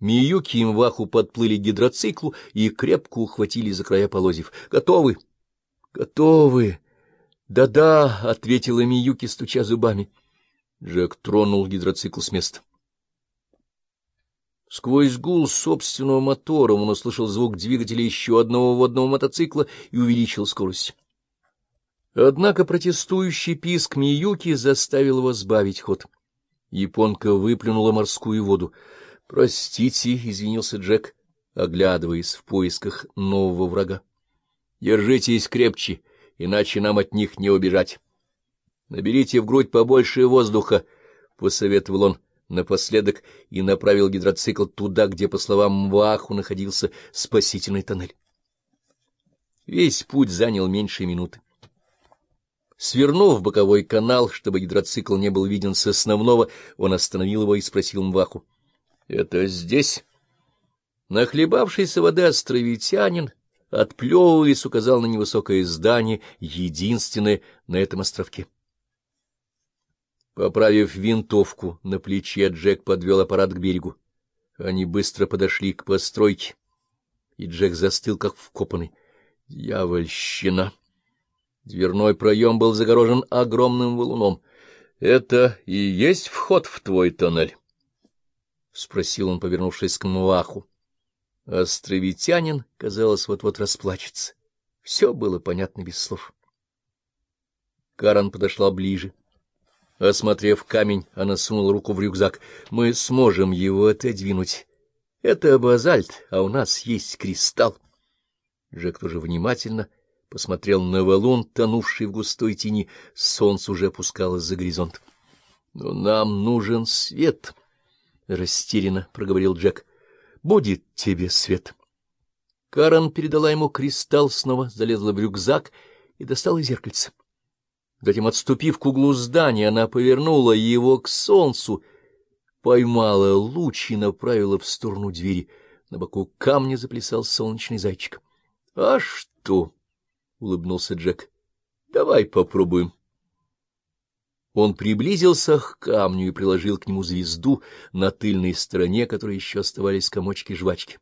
Миюки и Мваху подплыли к гидроциклу и крепко ухватили за края полозьев. «Готовы?» «Готовы!» «Да-да», — ответила Миюки, стуча зубами. Джек тронул гидроцикл с места. Сквозь гул собственного мотора он услышал звук двигателя еще одного водного мотоцикла и увеличил скорость. Однако протестующий писк Миюки заставил его сбавить ход. Японка выплюнула морскую воду. — Простите, — извинился Джек, оглядываясь в поисках нового врага. — Держитесь крепче, иначе нам от них не убежать. — Наберите в грудь побольше воздуха, — посоветовал он напоследок и направил гидроцикл туда, где, по словам Мваху, находился спасительный тоннель. Весь путь занял меньше минуты. Свернув в боковой канал, чтобы гидроцикл не был виден с основного, он остановил его и спросил Мваху. — Это здесь? Нахлебавшийся воды островитянин, отплевываясь, указал на невысокое здание, единственное на этом островке. Поправив винтовку на плече, Джек подвел аппарат к берегу. Они быстро подошли к постройке, и Джек застыл, как вкопанный. Дьявольщина! Дверной проем был загорожен огромным валуном. — Это и есть вход в твой тоннель? — спросил он, повернувшись к Муаху. Островитянин, казалось, вот-вот расплачется. Все было понятно без слов. Каран подошла ближе. — Осмотрев камень, она сунула руку в рюкзак. Мы сможем его отодвинуть. Это базальт, а у нас есть кристалл. Джек тоже внимательно посмотрел на валун, тонувший в густой тени. Солнце уже опускалось за горизонт. — Но нам нужен свет, — растерянно проговорил Джек. — Будет тебе свет. Карен передала ему кристалл, снова залезла в рюкзак и достала зеркальце. Затем, отступив к углу здания, она повернула его к солнцу, поймала луч и направила в сторону двери. На боку камня заплясал солнечный зайчик. — А что? — улыбнулся Джек. — Давай попробуем. Он приблизился к камню и приложил к нему звезду на тыльной стороне, которой еще оставались комочки жвачки.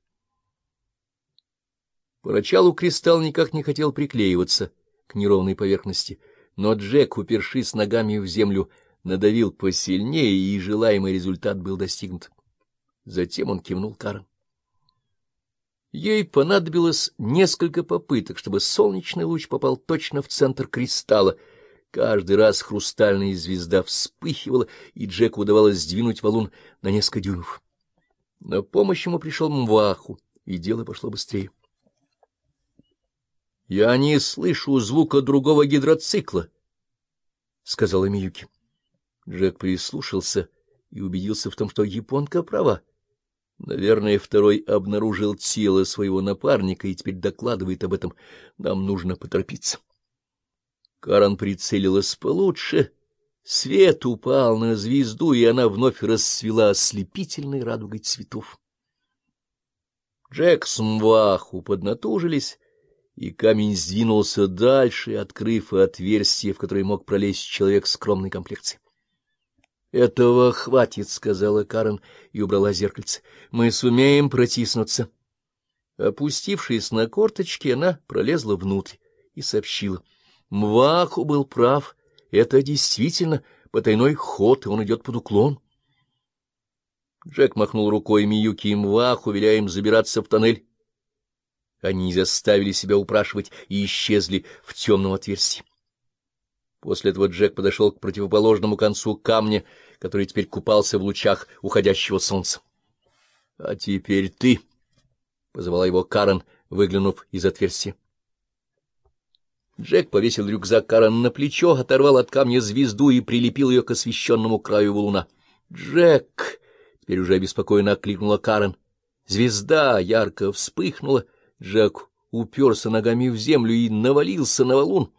Поначалу кристалл никак не хотел приклеиваться к неровной поверхности — но Джек, упершись ногами в землю, надавил посильнее, и желаемый результат был достигнут. Затем он кивнул Карен. Ей понадобилось несколько попыток, чтобы солнечный луч попал точно в центр кристалла. Каждый раз хрустальная звезда вспыхивала, и Джеку удавалось сдвинуть валун на несколько дюймов. На помощь ему пришел Мваху, и дело пошло быстрее. — Я не слышу звука другого гидроцикла, — сказала Миюки. Джек прислушался и убедился в том, что японка права. Наверное, второй обнаружил тело своего напарника и теперь докладывает об этом. Нам нужно поторопиться. Каран прицелилась получше. Свет упал на звезду, и она вновь расцвела ослепительной радугой цветов. Джек с Мваху поднатужились и камень сдвинулся дальше, открыв отверстие, в которое мог пролезть человек скромной комплекции. — Этого хватит, — сказала Карен и убрала зеркальце. — Мы сумеем протиснуться. Опустившись на корточки, она пролезла внутрь и сообщила. Мваху был прав. Это действительно потайной ход, и он идет под уклон. Джек махнул рукой Миюки и Мваху, веля им забираться в тоннель. Они заставили себя упрашивать и исчезли в темном отверстии. После этого Джек подошел к противоположному концу камня, который теперь купался в лучах уходящего солнца. — А теперь ты, — позвала его Карен, выглянув из отверстия. Джек повесил рюкзак Карен на плечо, оторвал от камня звезду и прилепил ее к освещенному краю валуна. — Джек! — теперь уже обеспокоенно окликнула Карен. Звезда ярко вспыхнула, Жак уперся ногами в землю и навалился на валун.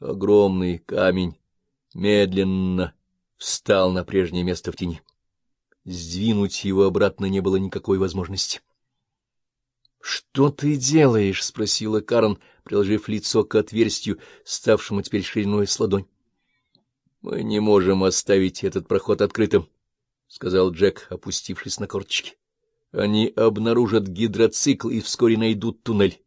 Огромный камень медленно встал на прежнее место в тени. Сдвинуть его обратно не было никакой возможности. — Что ты делаешь? — спросила Карен, приложив лицо к отверстию, ставшему теперь шириной с ладонь. — Мы не можем оставить этот проход открытым, — сказал Джек, опустившись на корточки. Они обнаружат гидроцикл и вскоре найдут туннель.